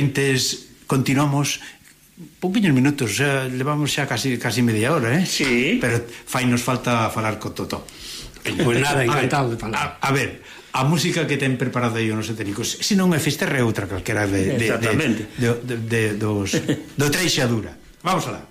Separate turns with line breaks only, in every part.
Entes, continuamos pouquiños minutos, xa, levamos xa casi casi media hora, eh?
Sí.
Pero fainos falta falar co Toto.
Pois pues nada, encantado de falar.
A, a ver, a música que ten preparado aí os técnicos, se non é Fisterra é outra calquera de, de, de, de, de, de, dos, do Treixadura. Vamos alá.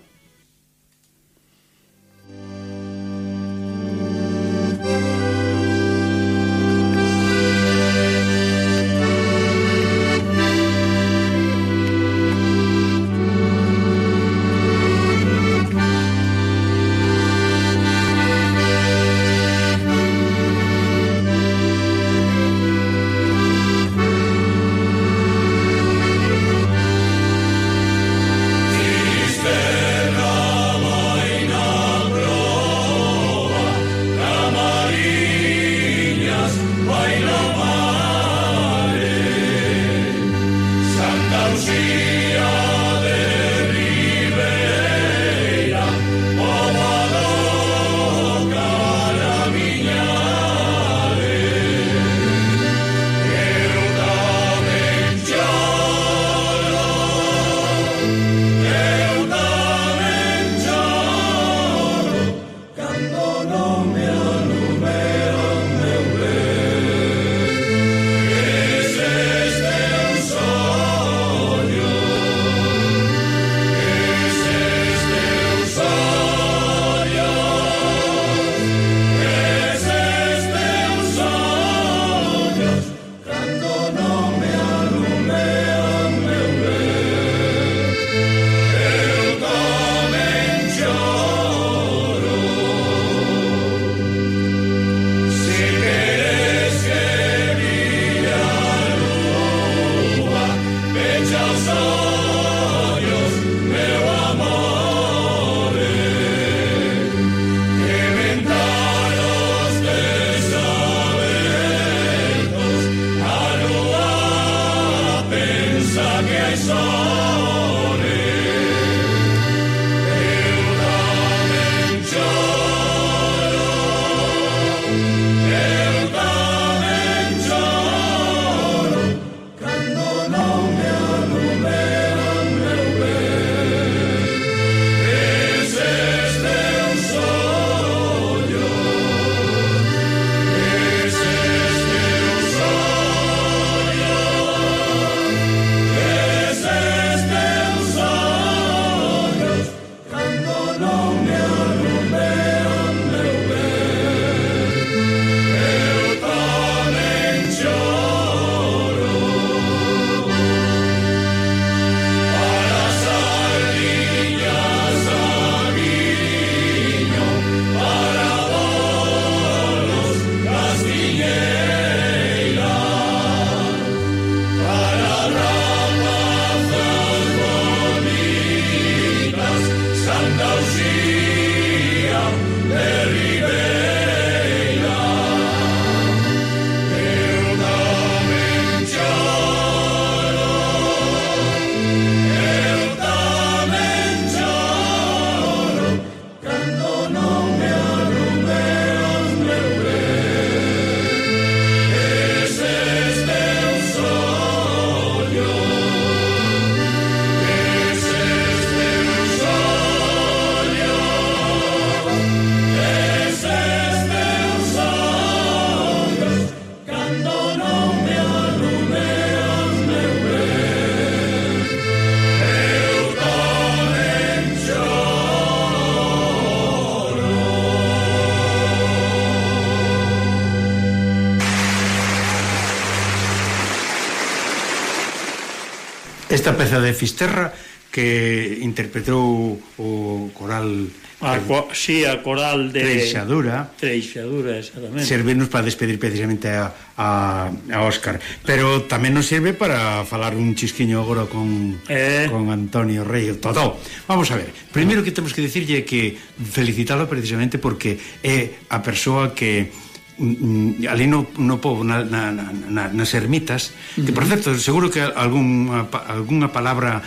Esta peza de Fisterra que interpretou o coral
A co, sí, a coral de
Treixadura.
Treixadura, exactamente.
Servirnos para despedir precisamente a, a, a Óscar. Pero tamén nos sirve para falar un chisquiño agora con,
eh...
con Antonio Rey todo. Vamos a ver, primeiro que temos que dicirlle que felicitalo precisamente porque é a persoa que Mm, mm, ali no, no povo na, na, na, nas ermitas uh -huh. que por certo, seguro que algunha, algunha palabra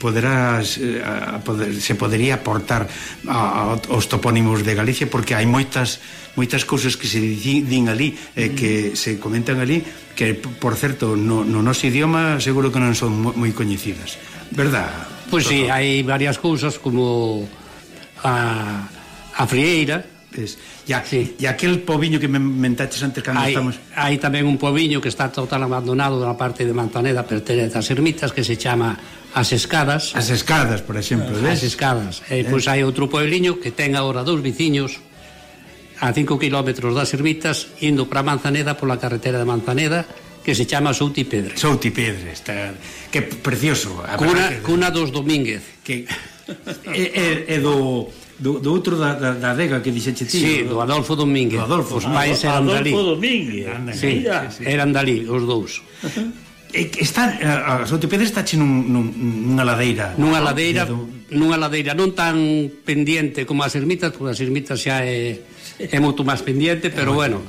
poderás poder, se podería aportar a, aos topónimos de Galicia porque hai moitas moitas cousas que se din ali eh, que se comentan ali que por certo no, no noso idioma seguro que non son moi coñecidas verdad?
Pois pues, si, sí, hai varias cousas como a, a frieira
Es, e, a, sí. e aquel poviño que me mentaches antes cando
hai,
estamos...
Hai tamén un poviño que está total abandonado na parte de Mantaneda, pertenece ás ermitas, que se chama As Escadas.
As Escadas, por exemplo,
ves? As Escadas. E eh, pois hai outro puebliño que ten agora dous viciños a 5 km das ermitas indo para Manzaneda pola carretera de Manzaneda que se chama Souti Pedre.
Souti Pedre, está que precioso.
Cuna, cuna dos Domínguez.
Que é, é, é do do, do outro da, da, da adega que dixeche ti.
Sí, do Adolfo Domínguez.
Do Adolfo,
os ah, pais eran
Adolfo
dali.
Adolfo Domínguez.
Sí, sí, sí, eran dali, os dous.
Está, a Sotopedra está nun, nun, nunha ladeira
Nunha ladeira, do... nunha ladeira non tan pendiente como as ermitas Porque as ermitas xa é, é moito máis pendiente Pero é bueno,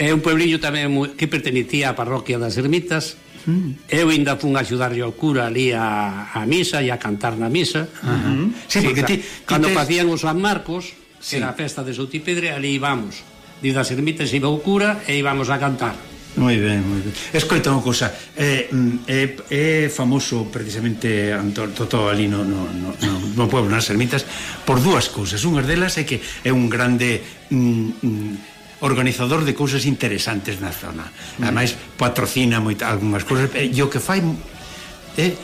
é un pueblillo tamén que pertenecía á parroquia das ermitas Mm. Eu ainda fun axudarlle ao cura ali a, a misa e a cantar na misa. Uh -huh.
sí, sí, porque ti,
cando tes... facían os San Marcos, sí. era a festa de Soutipedre, ali íbamos. Diz das ermitas iba o cura e íbamos a cantar.
Moi ben, moi ben. Escoita unha cousa, eh, mm, é, eh, é, eh, é eh, famoso precisamente Antón Totó ali no, no, no, no pueblo, nas ermitas, por dúas cousas. Unha delas é que é un grande... Mm, mm, organizador de cousas interesantes na zona. Ademais, patrocina moita, algunhas cousas, e o que fai é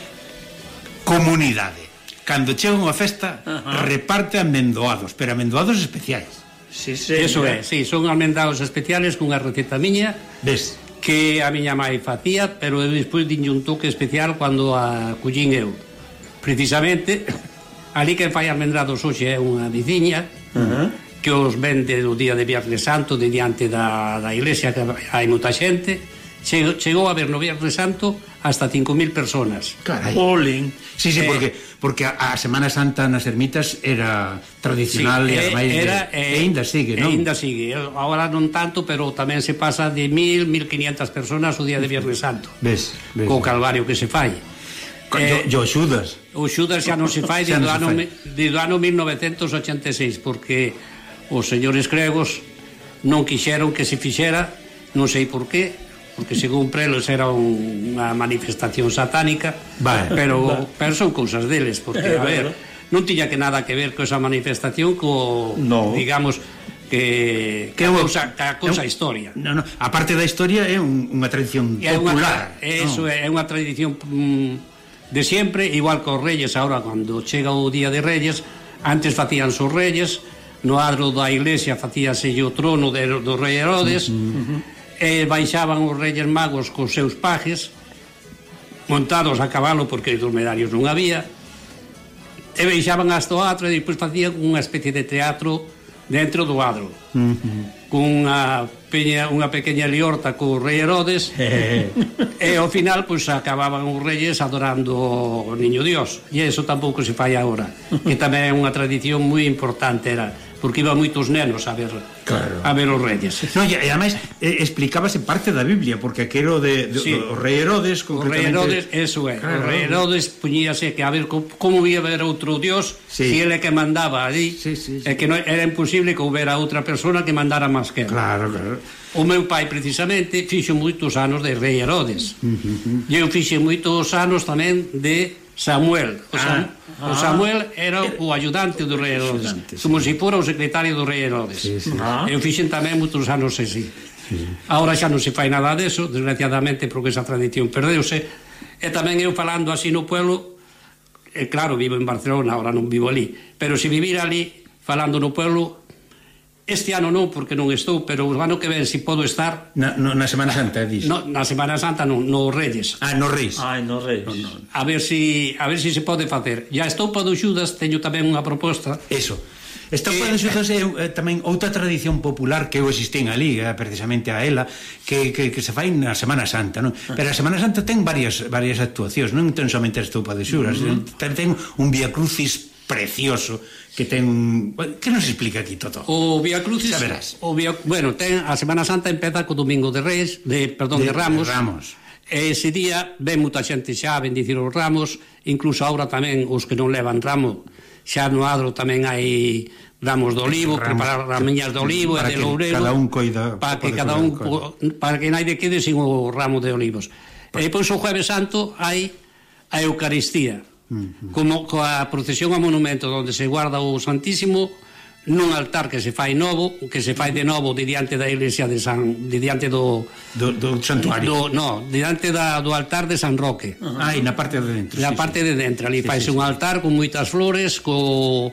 comunidade. Cando chega unha festa, Ajá. reparte amendoados, pero amendoados especiais.
Sí, sí, Eso é, sí, son amendados especiales cunha receta miña.
Ves?
que a miña mãe facía, pero eu despois diñe un toque especial cando a cullín eu. Precisamente, ali que fai amendrados hoxe é unha viciña, uh -huh que os vende o día de Viernes Santo de diante da, da iglesia que hai moita xente chegou, chegou a ver no Viernes Santo hasta 5.000 personas
Carai. Olin. Sí, sí, eh, porque porque a, a Semana Santa nas ermitas era tradicional sí, e ademais era, de, eh, e ainda sigue, non?
Ainda sigue, agora non tanto, pero tamén se pasa de 1.000, 1.500 personas o día de Viernes Santo.
Ves, ves.
Co calvario que se fai
Eh, yo, yo Xudas.
O Xudas xa non se fai desde o ano, desde ano 1986, porque os señores gregos non quixeron que se fixera, non sei por qué, porque según prelos era unha manifestación satánica, vale, pero, vale. pero son cousas deles, porque, a ver, non tiña que nada que ver co esa manifestación co, no. digamos, que, que a cousa, que a cousa historia.
No, no. A parte da historia é un, unha tradición é popular.
Unha, eso no. é unha tradición mm, de sempre, igual que os reyes, agora, cando chega o Día de Reyes, antes facían os reyes, no adro da iglesia facíase o trono de, do rei Herodes uh -huh. e baixaban os reyes magos cos seus pajes montados a cabalo porque os dromedarios non había e baixaban hasta o atro e depois facían unha especie de teatro dentro do adro uh -huh. cunha peña, unha pequena liorta co rei Herodes e ao final pois acababan os reyes adorando o niño Dios e iso tampouco se fai agora que tamén é unha tradición moi importante era porque iban moitos nenos a ver claro. a ver os reyes.
No, e, e ademais eh, explicábase parte da Biblia, porque aquilo de, de sí. o rei Herodes concretamente.
O rei Herodes, eso é. Claro. O rei Herodes poñíase que a ver como ia ver outro dios sí. si ele que mandaba ali, sí, sí, sí. e que non era imposible que houbera outra persona que mandara máis que.
Claro, claro.
O meu pai precisamente fixo moitos anos de rei Herodes. Uh -huh. E eu fixe moitos anos tamén de Samuel, o Samuel ah. Ah. O Samuel era o ayudante do Rei Herodes, ayudante, como se si fora o secretario do Rei Herodes. Sí, sí. Ah. Eu fixen tamén moitos anos así. Sí. Ahora xa non se fai nada deso, desgraciadamente, porque esa tradición perdeuse. E tamén eu falando así no pueblo, e claro, vivo en Barcelona, ahora non vivo ali, pero se vivir ali, falando no pueblo, Este ano non, porque non estou, pero o ano que ven, si podo estar...
Na, no, na Semana Santa, eh, dis?
No, na Semana Santa non, no Reyes.
Ah, no Reis.
Ah, no Reis. No,
no. A ver si, a ver si se pode facer. Ya estou para do Xudas, teño tamén unha proposta.
Eso. Esta eh, de Xudas é eh, tamén outra tradición popular que eu existín ali, eh, precisamente a ela, que, que, que se fai na Semana Santa, non? Ah. Pero a Semana Santa ten varias varias actuacións, non ten somente a estopa de uh -huh. ten, ten un Via Crucis precioso que ten que nos explica aquí Toto?
O Via Crucis,
xa verás.
O Via, bueno, ten a Semana Santa empeza co Domingo de Reis, de perdón, de,
de
Ramos.
De Ramos.
Ese día ven moita xente xa a bendicir os ramos, incluso agora tamén os que non levan ramo, xa no adro tamén hai ramos de olivo,
ramos,
preparar ramiñas de olivo e de loureiro.
Cada un coida
para que cada un para que naide quede sin o ramo de olivos. Pues, e pois o Jueves Santo hai a Eucaristía Como coa procesión ao monumento onde se guarda o Santísimo nun altar que se fai novo, que se fai de novo de diante da iglesia de San de diante do
do, do santuario.
Do, no, diante da do altar de San Roque.
Ah, e na parte de dentro.
Na
sí,
parte
sí.
de dentro, ali
sí,
faise
sí,
un altar con moitas flores, co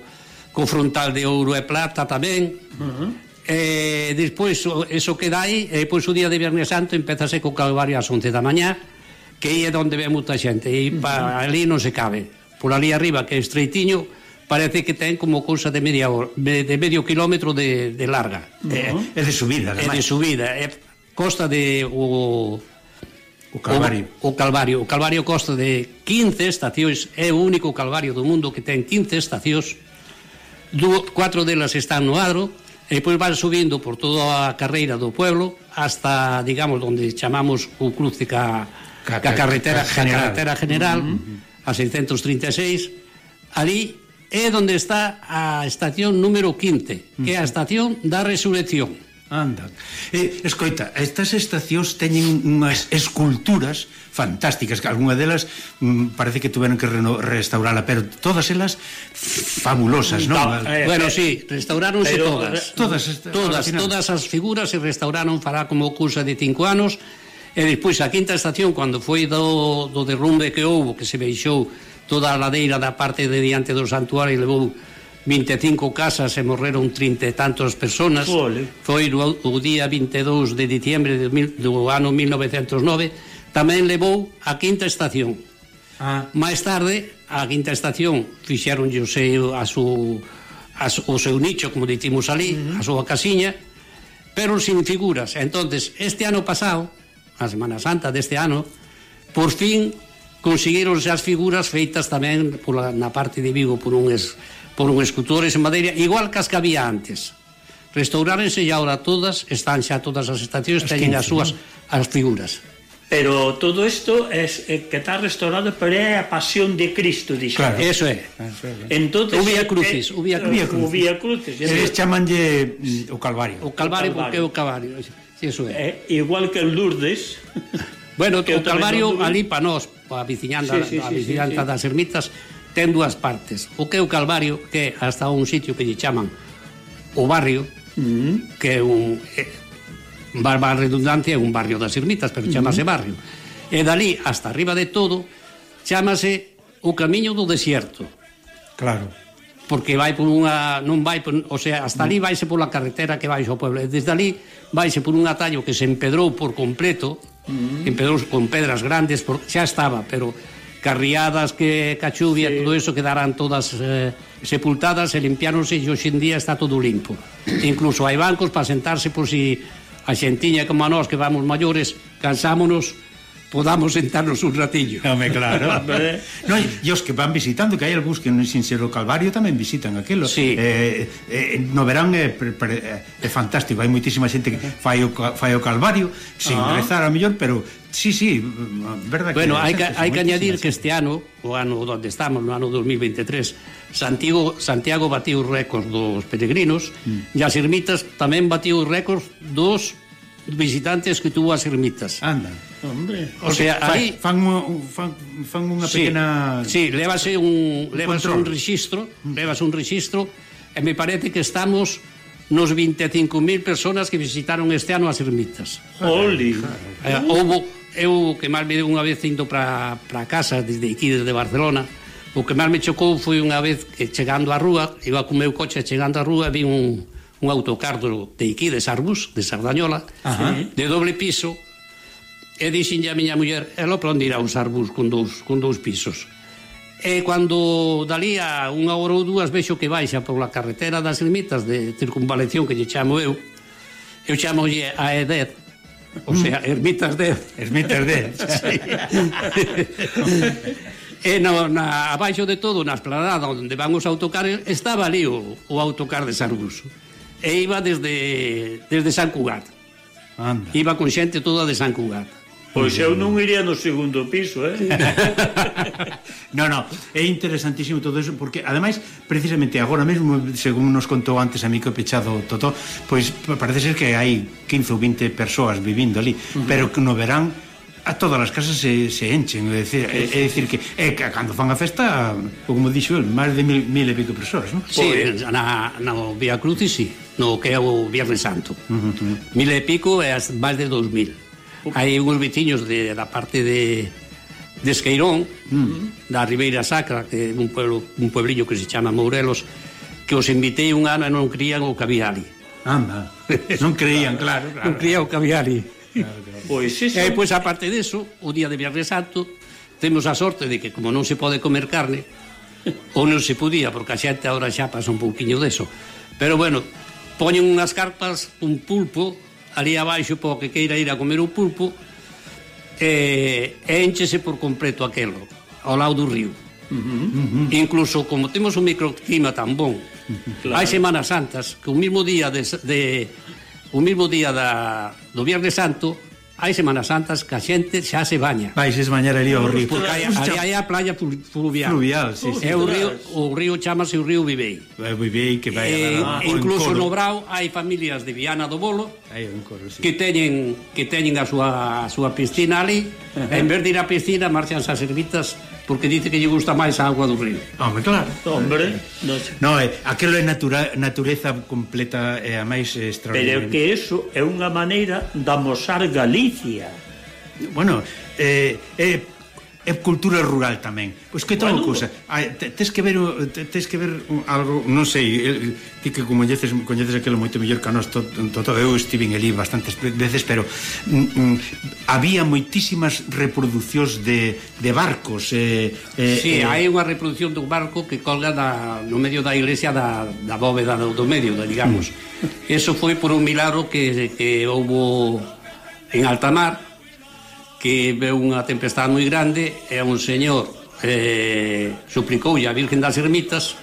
co frontal de ouro e plata tamén. Uh -huh. E despois eso queda aí, e pois o día de Viernes Santo empezase co Calvario ás 11 da mañá que aí é onde ve moita xente e pa, ali non se cabe por ali arriba que é estreitiño parece que ten como cousa de media hora, de medio kilómetro de, de larga uh -huh.
é, é de subida además.
é de subida é costa de o,
o Calvario.
O, o Calvario. O Calvario costa de 15 estacións, é o único Calvario do mundo que ten 15 estacións, du, cuatro delas están no Adro, e pois van subindo por toda a carreira do pueblo hasta, digamos, onde chamamos o Cruz de Ca
Ca, ca
carretera,
ca general,
carretera general uh -huh. a 636, ali é onde está a estación número 15, que é a estación da Resurrección.
Anda. Eh, escoita, estas estacións teñen unhas esculturas fantásticas, que algunha delas mm, parece que tuveron que restaurala, pero todas elas fabulosas, non?
Eh,
bueno,
eh,
sí, restauráronse
pero,
todas.
Eh,
todas,
todas,
todas as figuras se restauraron fará como cousa de cinco anos E despois a quinta estación, cando foi do, do derrumbe que houbo, que se veixou toda a ladeira da parte de diante do santuario e levou 25 casas e morreron 30 e tantos personas
Ole.
foi o, o día 22 de diciembre de mil, do ano 1909 tamén levou a quinta estación
ah.
máis tarde a quinta estación fixeron o seu, a su, a su, o seu nicho como dicimos ali, uh -huh. a súa casiña pero sin figuras entonces este ano pasado a Semana Santa deste ano, por fin conseguironse as figuras feitas tamén pola, na parte de Vigo por un, es, por un escultores en madeira, igual que as que había antes. Restaurárense e agora todas, están xa todas as estacións, teñen as súas as figuras.
Pero todo isto é es, eh, que está restaurado, pero é a pasión de Cristo, dixo.
Claro,
eso é. Eso é.
Entonces,
o Vía Crucis,
eh,
o Vía
Crucis.
O Vía Crucis.
Eles chamanlle o mm, Calvario.
O Calvario,
o Calvario.
porque é o Calvario. Iso é.
Eh, igual que en Lourdes...
Bueno, o Calvario ali para nós, para a viciñanda,
sí, sí,
a viciñanza
sí, sí, sí.
das ermitas, ten dúas partes. O que é o Calvario, que é hasta un sitio que lle chaman o barrio,
mm -hmm.
que é un... Eh, barba redundancia, é un barrio das ermitas, pero mm-hmm. chamase mm -hmm. barrio. E dali, hasta arriba de todo, chamase o Camiño do Desierto.
Claro
porque vai por unha non vai por, o sea, hasta ali vaise pola carretera que vai ao pueblo. Desde ali vaise por un atallo que se empedrou por completo, mm. empedrou con pedras grandes, por, xa estaba, pero carriadas que cachuvia, sí. todo eso quedarán todas eh, sepultadas e limpiáronse e hoxendía está todo limpo. Incluso hai bancos para sentarse por si a xentiña como a nós que vamos maiores cansámonos podamos sentarnos un ratiño.
Home, claro. no, e os que van visitando, que hai algúns que non sincero Calvario tamén visitan aquilo.
Sí.
Eh, eh, no verán é, eh, é fantástico, hai moitísima xente que fai o, fai o Calvario sin
ah.
rezar a mellor, pero sí, sí, verdad
bueno, que...
Bueno,
hai que,
hai que
añadir que este ano, o ano onde estamos, no ano 2023, Santiago, Santiago batiu récords dos peregrinos mm. e as ermitas tamén batiu récords dos visitantes que tuvo as ermitas.
Anda,
hombre.
O sea, aí
fan, fan, fan unha
sí,
pequena
Sí, levase un levase
control. Mm.
un rexistro, levase un rexistro e me parece que estamos nos 25.000 personas que visitaron este ano as ermitas.
Oli.
Eh, houbo eu que máis me deu unha vez indo para para casa desde aquí desde Barcelona, o que máis me chocou foi unha vez que chegando á rúa, iba co meu coche chegando á rúa, vi un un autocardo de Iquí, de Sarbus, de Sardañola,
Ajá.
de doble piso, e dixen a miña muller, elo para onde irá un Sarbus con dous, con dous pisos? E cando dali a unha hora ou dúas vexo que baixa pola carretera das limitas de circunvalación que lle chamo eu, eu chamo lle a Eder, o sea, mm. Ermitas de...
Ermitas de...
e no, na, abaixo de todo, na esplanada onde van os autocares, estaba ali o, o autocar de Sarguso e iba desde, desde San Cugat.
Anda.
Iba con xente toda de San Cugat.
Pois eu non iría no segundo piso, eh?
no, no, é interesantísimo todo eso, porque, ademais, precisamente agora mesmo, según nos contou antes a mí que pechado Totó, pois parece ser que hai 15 ou 20 persoas vivindo ali, uh -huh. pero que no verán a todas as casas se, se enchen é dicir, é, é dicir que é que cando fan a festa como dixo el, máis de mil, mil e pico persoas non?
Sí, pois... na, na Via Crucis sí no que é o Viernes Santo. Uh -huh. Mil e pico e as máis de dous mil. Uh -huh. Hai uns veciños de, da parte de, de Esqueirón, uh -huh. da Ribeira Sacra, que é un, pueblo, un puebliño que se chama Mourelos, que os invitei un ano e non crían o caviali.
Anda, non creían, claro, claro.
Non crían o caviali.
Claro, claro.
Pois eso...
E pois, aparte deso, o día de Viernes Santo, temos a sorte de que como non se pode comer carne, ou non se podía, porque a xente agora xa pasa un pouquiño deso. Pero bueno, Poñen unhas carpas un pulpo ali abaixo para que queira ir a comer o pulpo e, e enchese por completo aquelo ao lado do río. Uh -huh. Incluso como temos un microclima tan bon, claro. hai semanas santas que o mismo día de, de o mismo día da, do Viernes Santo hai Semanas Santas que a xente xa se baña.
Vai se esbañar ali ao río.
Porque hai, ali hai a playa fluvial.
Fluvial, sí, sí.
É o río, o río chamase o río Vivei.
É Vivei que vai
eh,
a
Incluso no Brau hai familias de Viana do Bolo
hai un coro, sí.
que teñen que teñen a súa a súa piscina ali. Uh -huh. En vez de ir á piscina, marchan as servitas porque dice que lle gusta máis a agua do río.
Home, claro.
Hombre, no. Eh,
no, é, aquilo é natura, natureza completa e a máis extraordinaria.
Pero que eso é unha maneira de amosar Galicia.
Bueno, eh, eh, e cultura rural tamén. Pois que tal
bueno.
cousa? Tes que ver tes que ver algo, non sei, ti que coñeces coñeces aquilo moito mellor que a nós, todo eu estive en Elí bastantes veces, pero mm, mm había moitísimas reproducións de, de barcos. Eh, eh,
sí,
eh,
hai unha reproducción dun barco que colga da, no medio da iglesia da, da bóveda do, do medio, da, digamos. Mm. Eso foi por un milagro que, que houbo en alta mar, que veu unha tempestade moi grande e un señor eh, suplicoulle a Virgen das Ermitas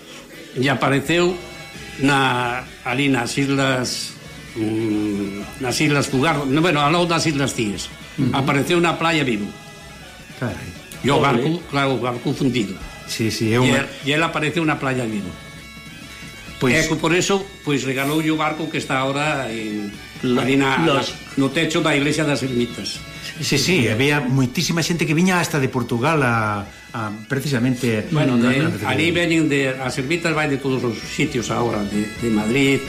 e apareceu na, ali nas islas mm, nas islas Fugar no, bueno, ao lado das islas Cíes. Uh -huh. apareceu na playa vivo.
Carai.
e o barco, claro, o barco fundido.
Sí, sí, é unha...
e, e ele apareceu na playa vivo.
Pois...
E por eso, pois regaloulle o barco que está agora en,
la,
ali na,
los...
no techo da iglesia das ermitas.
Sí, sí, había moitísima xente que viña hasta de Portugal a, a precisamente...
Bueno, de,
a, a,
ali veñen de... As ermitas vai de todos os sitios agora, de, de Madrid,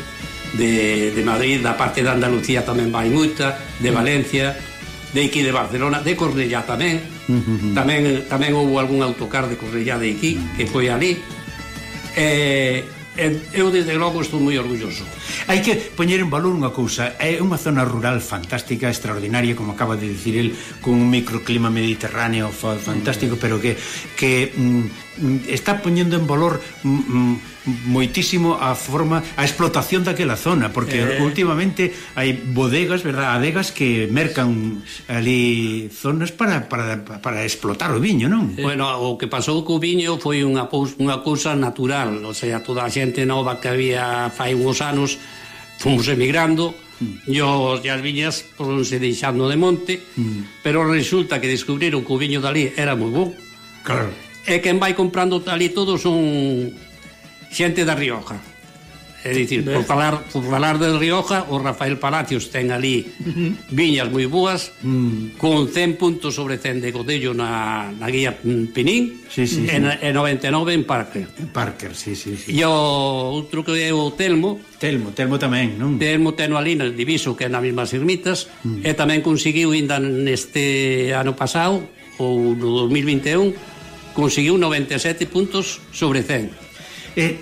de, de Madrid, da parte de Andalucía tamén vai moita, de Valencia, de Iquí de Barcelona, de Cornellá tamén, uh -huh. tamén tamén houve algún autocar de Cornellá de Iquí, que foi ali, eh, eu desde logo estou moi orgulloso.
Hai que poñer en valor unha cousa, é unha zona rural fantástica, extraordinaria, como acaba de dicir el, con un microclima mediterráneo fantástico, mm. pero que que mm, mm, está poñendo en valor mm, mm moitísimo a forma a explotación daquela zona porque
eh...
últimamente hai bodegas, verdad, adegas que mercan ali zonas para, para, para explotar o viño, non? Eh...
Bueno, o que pasou co viño foi unha unha cousa natural, o sea, toda a xente nova que había fai uns anos fomos emigrando mm. e, os, e as viñas foronse deixando de monte mm. pero resulta que descubriron que o viño dali era moi bon
claro.
e quen vai comprando dali todo son xente da Rioja. É dicir, por falar, por falar de Rioja, o Rafael Palacios ten ali viñas moi boas, mm. con 100 puntos sobre 100 de Godello na, na guía Pinín,
sí, sí,
e, sí. e 99 en Parker.
Parker, sí, sí, sí.
E o outro que é o Telmo.
Telmo, Telmo tamén, non?
Telmo teno ali no diviso, que é na mesmas ermitas, mm. e tamén conseguiu, ainda neste ano pasado, ou no 2021, conseguiu 97 puntos sobre 100.
E,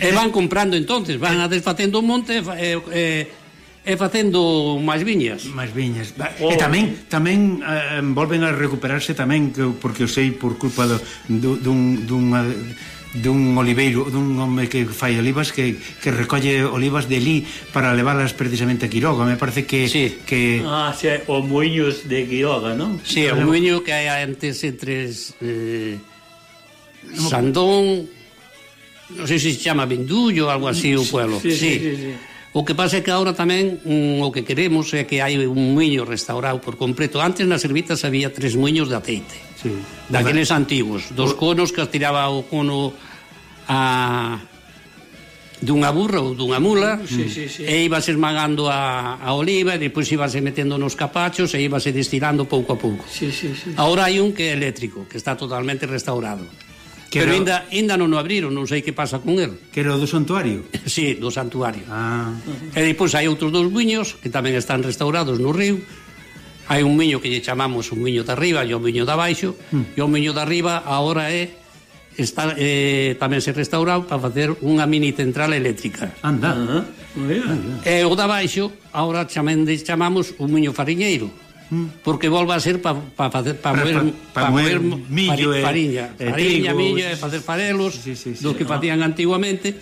e, van comprando entonces, van a desfacendo un monte e, e, e facendo máis viñas.
Máis viñas.
Oh.
E tamén tamén eh, volven a recuperarse tamén porque eu sei por culpa do, do, dun dunha dun oliveiro, dun home que fai olivas que, que recolle olivas de Lí para leválas precisamente a Quiroga, me parece que
sí.
que
Ah, sí, o Muiños de Quiroga, non?
Si, sí, o Muiño que hai antes entre eh, Sandón non sei se se chama Bendullo, algo así o pueblo.
Sí, sí, sí. sí, sí.
O que pasa é que agora tamén mm, o que queremos é que hai un muiño restaurado por completo. Antes nas servitas había tres muiños de aceite.
Sí.
Daqueles antigos, dos conos que tiraba o cono a dunha burra ou dunha mula
sí, sí, sí.
e ibase esmagando a, a oliva e depois ibase metendo nos capachos e ibase destilando pouco a pouco
sí, sí, sí.
agora hai un que é eléctrico que está totalmente restaurado
Que
pero ainda, ainda non o abriron, non sei que pasa con el.
Que era do santuario?
sí, do santuario.
Ah.
E depois hai outros dous viños que tamén están restaurados no río. Hai un viño que lle chamamos un viño de arriba e un viño de abaixo. Mm. E o viño de arriba agora é está eh, tamén se restaurou para facer unha mini central eléctrica.
Anda.
Ah, uh -huh.
E o de abaixo agora chamende, chamamos un miño fariñeiro porque volva a ser para pa, pa,
pa,
moer,
pa, pa, pa moer millo e
eh, pariña,
e,
pariña,
e
millo e facer farelos
sí, sí, sí,
do que no. facían antiguamente.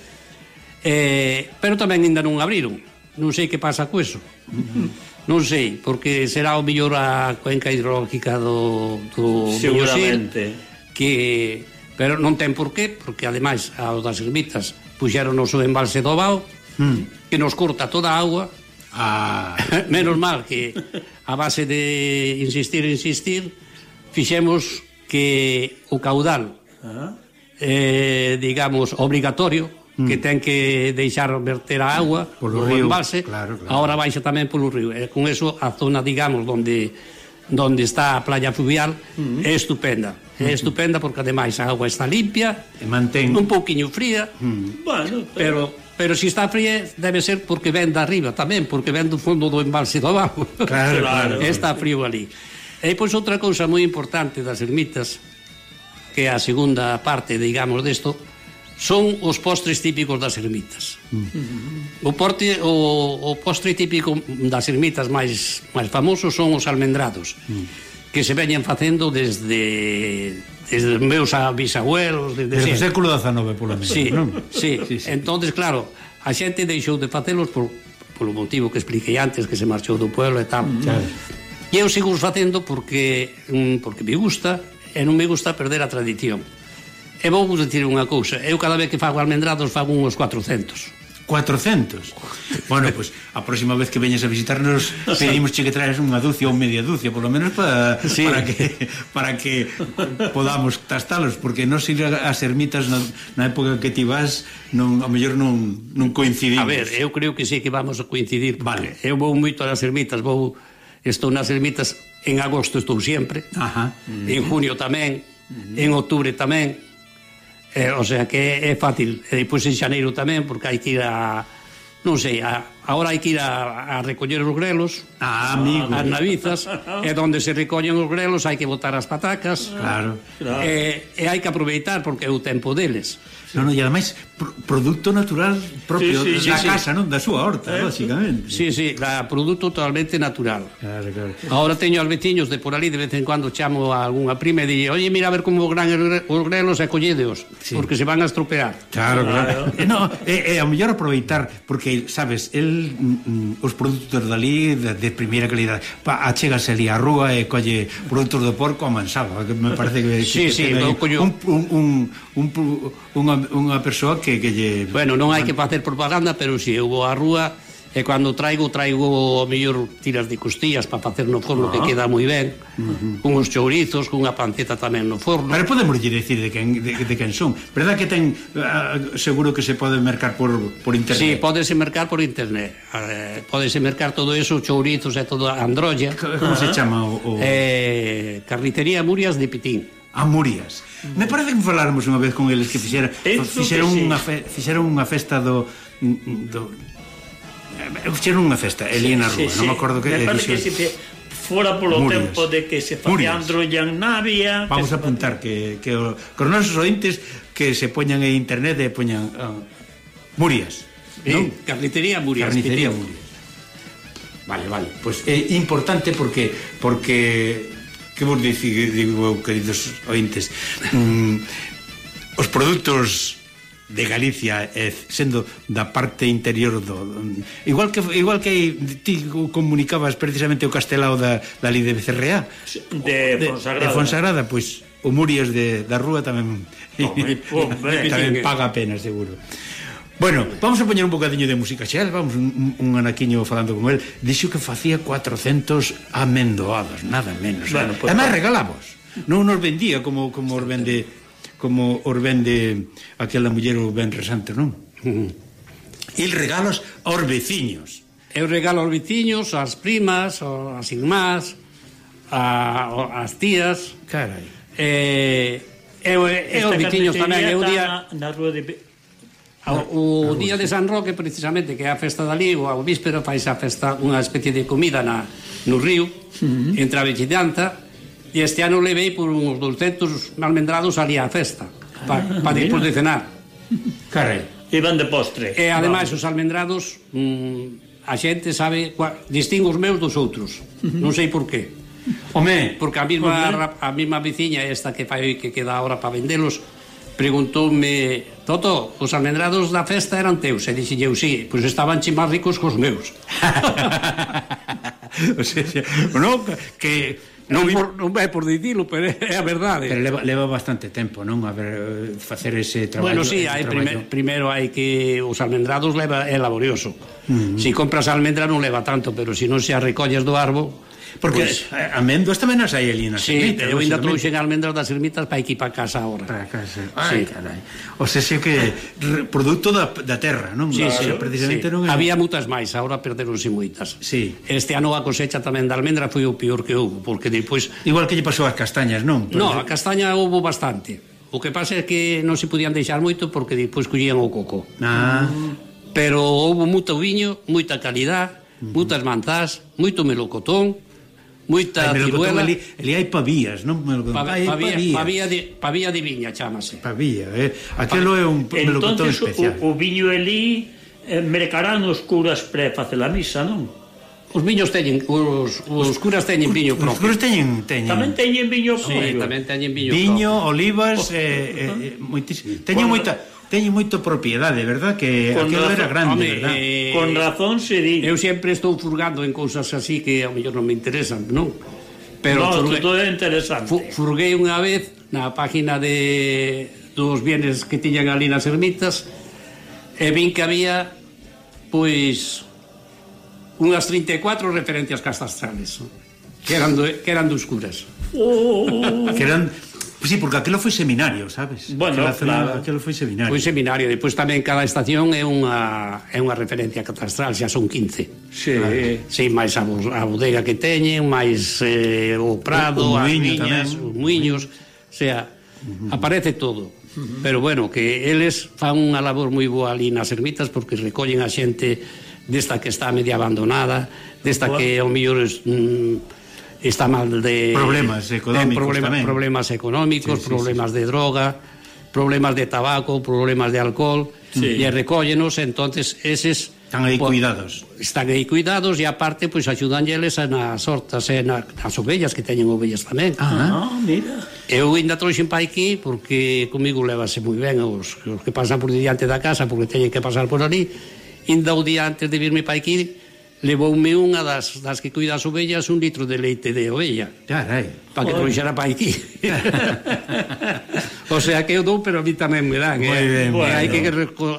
Eh, pero tamén ainda non abriron. Non sei que pasa co eso. Uh -huh. Non sei, porque será o mellor a cuenca hidrológica do, do
Seguramente.
Que, pero non ten porqué, porque ademais ao das ermitas puxeron o seu embalse do Bao,
mm.
que nos corta toda a agua, a,
ah.
menos mal que a base de insistir, insistir, fixemos que o caudal
ah.
eh, digamos, obligatorio mm. que ten que deixar verter a agua
polo río,
embalse,
claro, claro.
agora baixa tamén polo río. E con eso a zona, digamos, donde donde está a playa fluvial
mm.
é estupenda. É mm. estupenda porque ademais a agua está limpia,
e mantén
un pouquiño fría, mm.
bueno,
pero, pero Pero se está fría debe ser porque ven de arriba tamén, porque ven do fondo do embalse do abajo.
Claro,
claro.
está frío ali. E pois outra cousa moi importante das ermitas, que é a segunda parte, digamos, desto, son os postres típicos das ermitas. Mm. O, porte, o, o postre típico das ermitas máis, máis famosos son os almendrados, mm. que se veñen facendo desde desde os meus bisabuelos desde,
desde o século XIX polo menos
sí,
non?
Sí.
sí, sí.
entonces claro a xente deixou de facelos por, polo motivo que expliquei antes que se marchou do pueblo e tal
claro.
e eu sigo facendo porque mm, porque me gusta e non me gusta perder a tradición e vou vos dicir unha cousa eu cada vez que fago almendrados fago uns 400
400. Bueno, pois pues, a próxima vez que veñas a visitarnos pedimos che que traes unha dúcia ou media dúcia, por lo menos para,
sí.
para que para que podamos tastalos, porque non ir ás ermitas na, na época que ti vas non, a mellor non, non coincidimos.
A ver, eu creo que sí que vamos a coincidir.
Vale.
Eu vou moito ás ermitas, vou estou nas ermitas en agosto estou sempre,
Ajá.
en junio tamén, en outubro tamén, Eh, o sea que é fácil. E depois en xaneiro tamén, porque hai que ir a, non sei, a Ahora hai que ir a, a recoller os grelos,
ah, amigo.
as navizas, e donde se recollen os grelos hai que botar as patacas.
Claro.
claro.
E, e hai que aproveitar porque é o tempo deles.
Non, non, e ademais pr produto natural propio
sí, sí,
da
sí,
casa, sí. non da súa horta, eh, lógicamente.
Sí, sí, la produto totalmente natural.
Claro, claro.
Agora teño aos veciños de por ali de vez en cuando chamo a algunha prima e dille, "Oye, mira a ver como gran os grelos e colledeos,
sí.
porque se van a estropear."
Claro, claro.
claro.
E, no, é, eh, a mellor aproveitar porque sabes, el Mm, mm, os produtos dali de, de primeira calidad. Pa, achégase ali a rúa e colle produtos do porco a mansaba, que me parece que,
sí,
que,
sí,
que
un, coño...
un, un, un, un, unha, unha persoa que, que lle...
Bueno, non hai que facer propaganda, pero si sí, houve a rúa E cando traigo, traigo o mellor tiras de costillas para facer no forno ah. que queda moi ben, uh -huh. con os chourizos, con unha panceta tamén no forno.
Pero podemos lle dicir de quen, de, de quen son. Verdad que ten, uh, seguro que se pode mercar por, por internet.
Sí, podese mercar por internet. Eh, uh, podese mercar todo eso, chourizos e todo androlla.
Como uh -huh. se ah. chama o... o...
Eh, carnicería Murias de Pitín
a Murias. Me parece que faláramos unha vez con eles que fixera, fixeron,
sí.
unha fe, fixeron unha festa do, do Eh, fixeron unha festa, Eli na rúa, sí, sí, non me acordo que...
Me eh, parece que se fe fora polo
Murias.
tempo de que se facía Androyan Navia...
Vamos a apuntar que, que, o, que os nosos ointes que se poñan en internet e poñan uh, Murias.
Eh, non? Carnicería Murias.
Carnicería Murias. Vale, vale. Pois pues, é importante porque porque que vos dicir, digo, queridos ointes, mm, os produtos de Galicia eh, sendo da parte interior do igual que igual que ti comunicabas precisamente o castelao da, da Lide de Becerreá
de, de Fonsagrada,
de Fonsagrada pois o Murias de, da Rúa tamén
home, hombre,
tamén paga pena seguro Bueno, vamos a poñer un bocadiño de música xa, vamos un, un anaquiño falando con el. Dixo que facía 400 amendoados, nada menos. Eh.
Bueno, pues,
Además, regalamos. Non nos vendía como como os vende como os vende aquela muller o Benre Santos, non? E. El regalos aos veciños.
Eu regalo aos veciños, ás primas, ás irmás, a, ás tías.
Carai.
Eh, eu, eu os veciños tamén, eu día...
Na, na rúa de...
Ah, o, o día de San Roque, precisamente, que é a festa dali, ou ao víspero faz a festa unha especie de comida na, no río, uh -huh. entre a vecidanza, E este ano levei por uns 200 almendrados ali á festa para pa, ah, despois de cenar.
Carai.
E van de postre.
Eh, e ademais os almendrados, mm, a xente sabe, cua, distingo os meus dos outros. Non sei por qué.
Home,
porque a mesma a mesma veciña esta que fai que queda agora para vendelos preguntoume, Toto, os almendrados da festa eran teus? E dixen eu, sí, pois estaban chi máis ricos cos meus.
o sea, bueno, que
Non, por, non é por dicilo, pero é a verdade.
Pero leva, leva bastante tempo, non? A ver, facer ese traballo.
Bueno, sí, hai, primer, primeiro hai que... Os almendrados leva, é laborioso. Uh -huh. Si compras almendra non leva tanto, pero se si non se a recolles do árbol
Porque
pois...
Eh, pues, amendoas tamén as hai ali nas
sí,
ermitas.
eu ainda trouxen almendras das ermitas para aquí para casa agora.
Para casa. Ai,
sí.
carai. O sea, xe que produto da, da terra, non?
Sí,
claro.
sí, eh,
precisamente
sí.
non é...
Había moitas máis, agora perderonse moitas.
Sí.
Este ano a cosecha tamén da almendra foi o pior que houve, porque depois...
Igual que lle pasou ás castañas, non?
No, non, a castaña houve bastante. O que pasa é que non se podían deixar moito porque depois collían o coco.
Ah.
Pero houve moito viño, moita calidad, uh -huh. moitas manzás, moito melocotón, Moita
Ay,
ciruela.
Ali, ali hai pavías, non?
Pa,
hai
pavía,
pavías.
pavía, de, pavía de viña, chamase.
Pavía, eh? Aquelo é un melocotón especial.
O, o viño elí eh, mercarán os curas pre facer a misa, non?
Os viños teñen, os, os curas teñen viño propio.
Os curas teñen, teñen.
Tamén teñen viño propio.
Sí, tamén teñen viño,
viño
propio.
Viño, olivas, oh, eh, eh, eh, moitísimo.
Teñen
moita teñen moito propiedade, verdad? Que
con
aquilo
razón, era
grande,
home,
verdad?
Eh,
con razón se di.
Eu sempre estou furgando en cousas así que ao mellor non me interesan, non? Pero
no,
furgue...
todo é interesante.
Fu, furguei unha vez na página de dos bienes que tiñan ali nas ermitas e vin que había pois unhas 34 referencias catastrales que eran do, que eran dos curas. Oh.
que eran Pues sí, porque aquilo foi seminario, sabes?
Bueno,
aquela zona,
claro.
aquilo foi seminario.
Foi seminario, depois tamén cada estación é unha é unha referencia catastral, xa son 15.
Sí, claro.
sí máis a, a bodega que teñen, máis eh, o
prado, o,
o as viñas, os muiños, o sea, uh-huh. aparece todo. Uh -huh. Pero bueno, que eles fan unha labor moi boa ali nas ermitas porque recollen a xente desta que está media abandonada, desta que ao mellor mm, está mal de
problemas económicos,
problema,
tamén.
problemas económicos,
sí, sí,
problemas sí, sí. de droga, problemas de tabaco, problemas de alcohol,
sí.
e recóllenos, entonces eses
están aí
pues,
cuidados.
Están aí cuidados e aparte pois pues, axudanlles nas hortas e na, nas ovellas que teñen ovellas tamén.
Ah,
ah mira.
Eu ainda trouxen pa aquí porque comigo levase moi ben os, os que pasan por diante da casa porque teñen que pasar por ali. Ainda o día antes de virme pa aquí levoume unha das, das que cuida as ovellas un litro de leite de ovella.
Carai.
Para que trouxera pa aquí. o sea que eu dou, pero a mí tamén me dan.
Muy
eh?
ben,
eh,
bueno.
Hai que,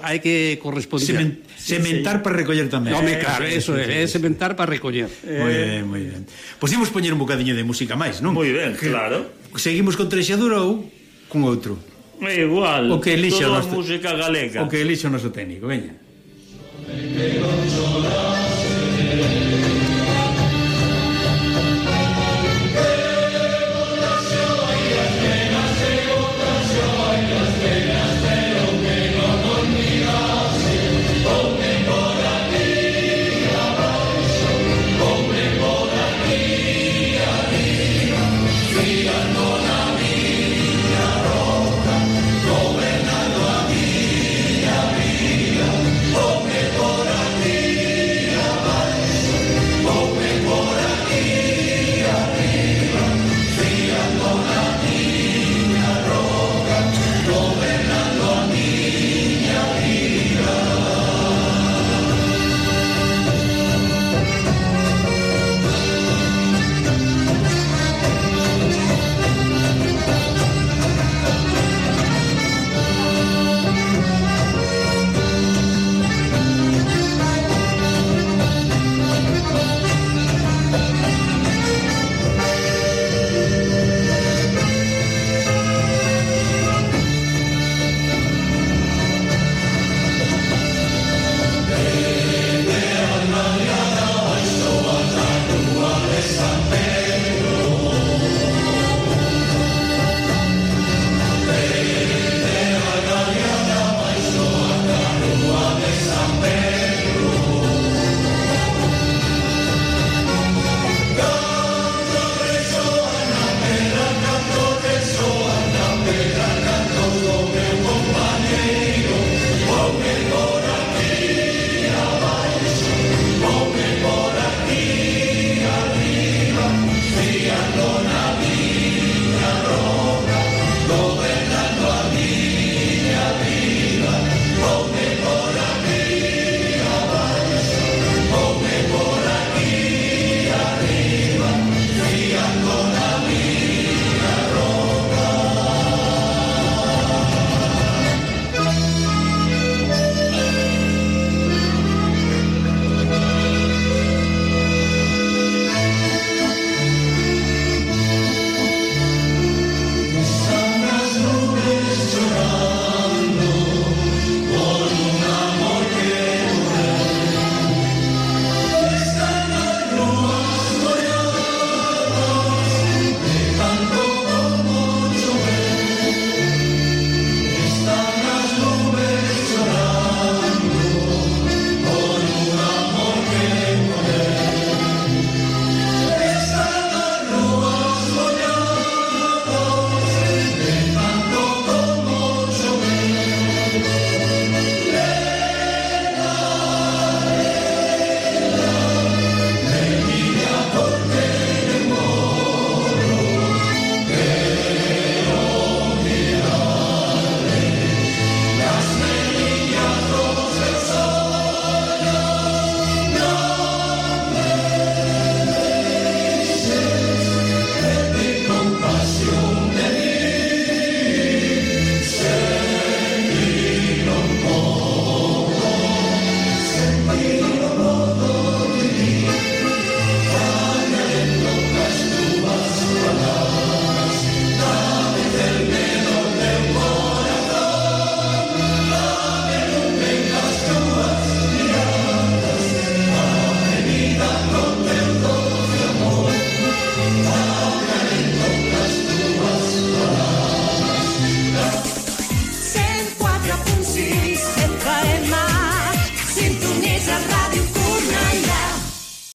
hai que corresponder.
Semen, sementar sí, sí. para recoller tamén.
Home, no, claro, eh, eso é, é, sementar para recoller. Eh.
Moi ben, moi ben. Pois imos poñer un bocadiño de música máis, non?
Moi ben, claro.
Seguimos con Trexadura ou con outro?
É igual,
o que elixo
toda a música galega.
O que elixo o noso técnico, veña.
Me quedo